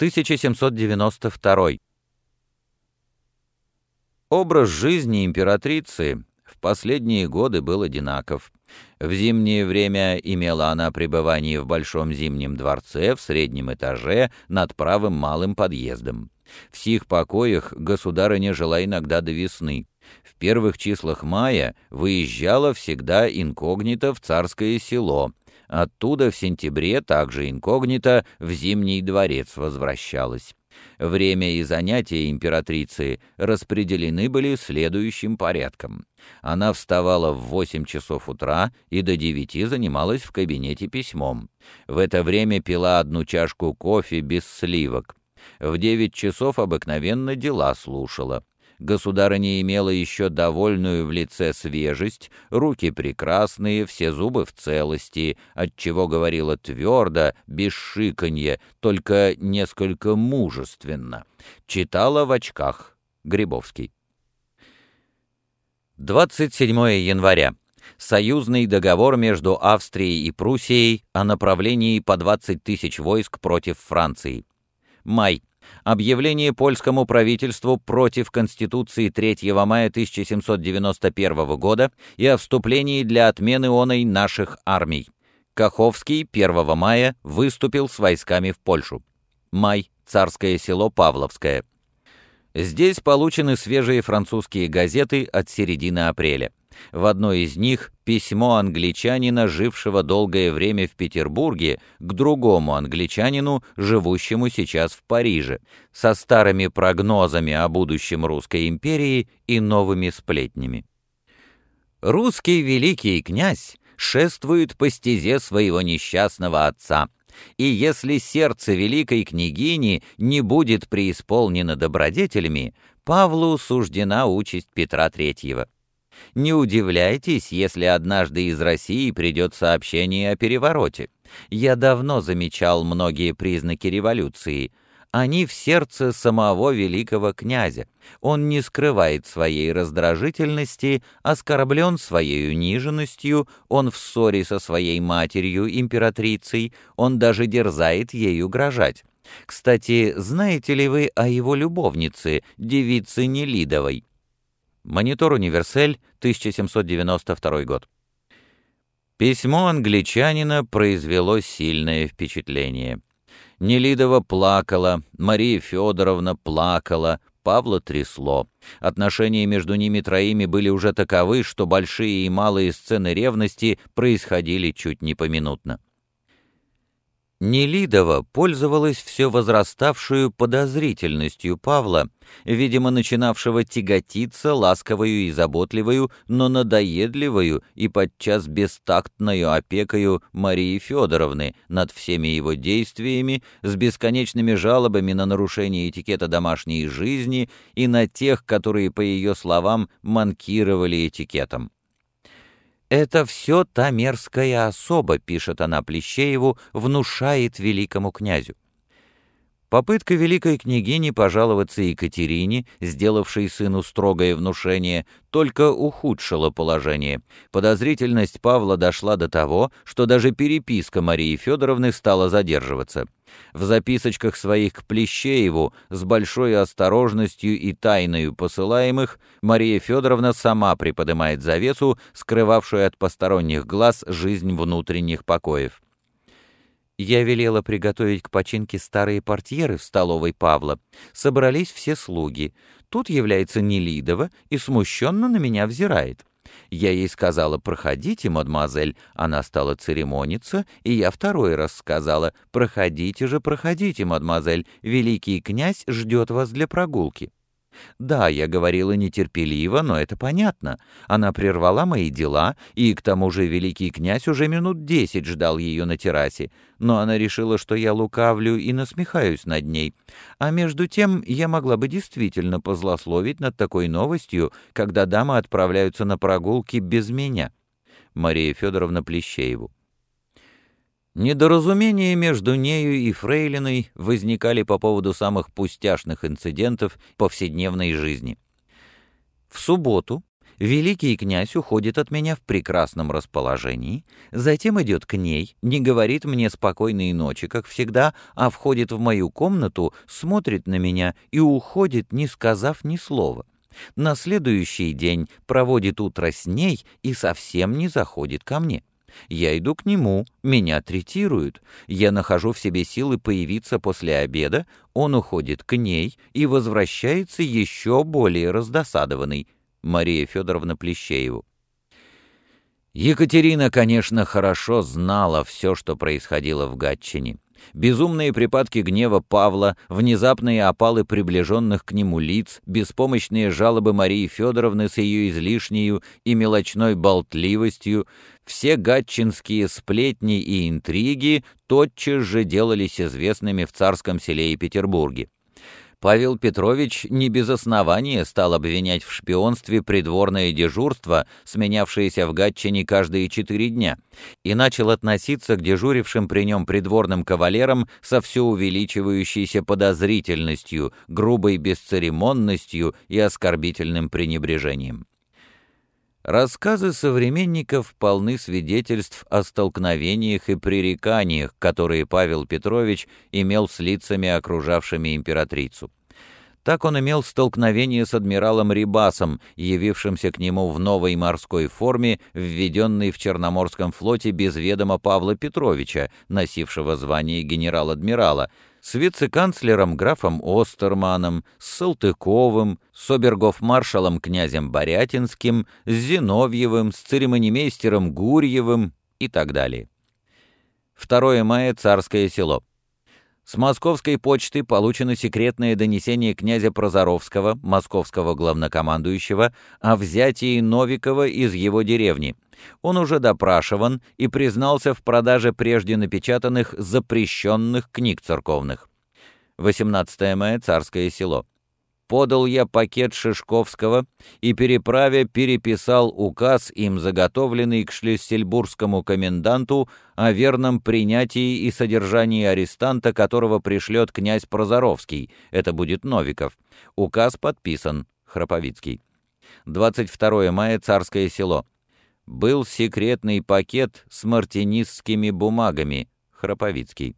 1792. Образ жизни императрицы в последние годы был одинаков. В зимнее время имела она пребывание в Большом зимнем дворце в среднем этаже над правым малым подъездом. В сих покоях государыня жила иногда до весны. В первых числах мая выезжала всегда инкогнито в царское село. Оттуда в сентябре также инкогнито в Зимний дворец возвращалась. Время и занятия императрицы распределены были следующим порядком. Она вставала в 8 часов утра и до 9 занималась в кабинете письмом. В это время пила одну чашку кофе без сливок. В 9 часов обыкновенно дела слушала. Государыня имела еще довольную в лице свежесть, руки прекрасные, все зубы в целости, отчего говорила твердо, без шиканья, только несколько мужественно. Читала в очках. Грибовский. 27 января. Союзный договор между Австрией и Пруссией о направлении по 20 тысяч войск против Франции. Май объявление польскому правительству против Конституции 3 мая 1791 года и о вступлении для отмены оной наших армий. Каховский 1 мая выступил с войсками в Польшу. Май. Царское село Павловское. Здесь получены свежие французские газеты от середины апреля. В одной из них письмо англичанина, жившего долгое время в Петербурге, к другому англичанину, живущему сейчас в Париже, со старыми прогнозами о будущем Русской империи и новыми сплетнями. Русский великий князь шествует по стезе своего несчастного отца, и если сердце великой княгини не будет преисполнено добродетелями, Павлу суждена участь Петра Третьего. Не удивляйтесь, если однажды из России придет сообщение о перевороте. Я давно замечал многие признаки революции. Они в сердце самого великого князя. Он не скрывает своей раздражительности, оскорблен своей униженностью, он в ссоре со своей матерью, императрицей, он даже дерзает ей угрожать. Кстати, знаете ли вы о его любовнице, девице Нелидовой? Монитор «Универсель», 1792 год. Письмо англичанина произвело сильное впечатление. Нелидова плакала, Мария Федоровна плакала, Павла трясло. Отношения между ними троими были уже таковы, что большие и малые сцены ревности происходили чуть не поминутно. Нелидова пользовалась все возраставшую подозрительностью Павла, видимо, начинавшего тяготиться ласковою и заботливою, но надоедливою и подчас бестактною опекою Марии Федоровны над всеми его действиями, с бесконечными жалобами на нарушение этикета домашней жизни и на тех, которые, по ее словам, манкировали этикетом. «Это все та мерзкая особа», — пишет она Плещееву, — «внушает великому князю». Попытка великой княгини пожаловаться Екатерине, сделавшей сыну строгое внушение, только ухудшила положение. Подозрительность Павла дошла до того, что даже переписка Марии Федоровны стала задерживаться. В записочках своих к Плещееву с большой осторожностью и тайною посылаемых Мария Федоровна сама приподнимает завесу, скрывавшую от посторонних глаз жизнь внутренних покоев. Я велела приготовить к починке старые портьеры в столовой Павла. Собрались все слуги. Тут является Нелидова и смущенно на меня взирает. Я ей сказала «Проходите, мадемуазель». Она стала церемониться, и я второй раз сказала «Проходите же, проходите, мадемуазель. Великий князь ждет вас для прогулки». Да, я говорила нетерпеливо, но это понятно. Она прервала мои дела, и к тому же великий князь уже минут десять ждал ее на террасе, но она решила, что я лукавлю и насмехаюсь над ней. А между тем я могла бы действительно позлословить над такой новостью, когда дамы отправляются на прогулки без меня. Мария Федоровна Плещееву. Недоразумения между нею и Фрейлиной возникали по поводу самых пустяшных инцидентов повседневной жизни. В субботу Великий князь уходит от меня в прекрасном расположении, затем идет к ней, не говорит мне спокойной ночи, как всегда, а входит в мою комнату, смотрит на меня и уходит, не сказав ни слова. На следующий день проводит утро с ней и совсем не заходит ко мне. Я иду к нему, меня третируют. Я нахожу в себе силы появиться после обеда, он уходит к ней и возвращается еще более раздосадованный. Мария Федоровна Плещееву. Екатерина, конечно, хорошо знала все, что происходило в Гатчине. Безумные припадки гнева Павла, внезапные опалы приближенных к нему лиц, беспомощные жалобы Марии Федоровны с ее излишнею и мелочной болтливостью, все гатчинские сплетни и интриги тотчас же делались известными в царском селе и Петербурге. Павел Петрович не без основания стал обвинять в шпионстве придворное дежурство, сменявшееся в Гатчине каждые четыре дня, и начал относиться к дежурившим при нем придворным кавалерам со все увеличивающейся подозрительностью, грубой бесцеремонностью и оскорбительным пренебрежением. Рассказы современников полны свидетельств о столкновениях и пререканиях, которые Павел Петрович имел с лицами, окружавшими императрицу. Так он имел столкновение с адмиралом Рибасом, явившимся к нему в новой морской форме, введенной в Черноморском флоте без ведома Павла Петровича, носившего звание генерал-адмирала, с вице-канцлером графом Остерманом, с Салтыковым, с обергов-маршалом князем Борятинским, с Зиновьевым, с церемонимейстером Гурьевым и так далее. 2 мая Царское село. С московской почты получено секретное донесение князя Прозоровского, московского главнокомандующего, о взятии Новикова из его деревни. Он уже допрашиван и признался в продаже прежде напечатанных запрещенных книг церковных. 18 мая Царское село подал я пакет Шишковского и, переправе, переписал указ, им заготовленный к шлиссельбургскому коменданту о верном принятии и содержании арестанта, которого пришлет князь Прозоровский, это будет Новиков. Указ подписан, Храповицкий. 22 мая, Царское село. Был секретный пакет с мартинистскими бумагами, Храповицкий.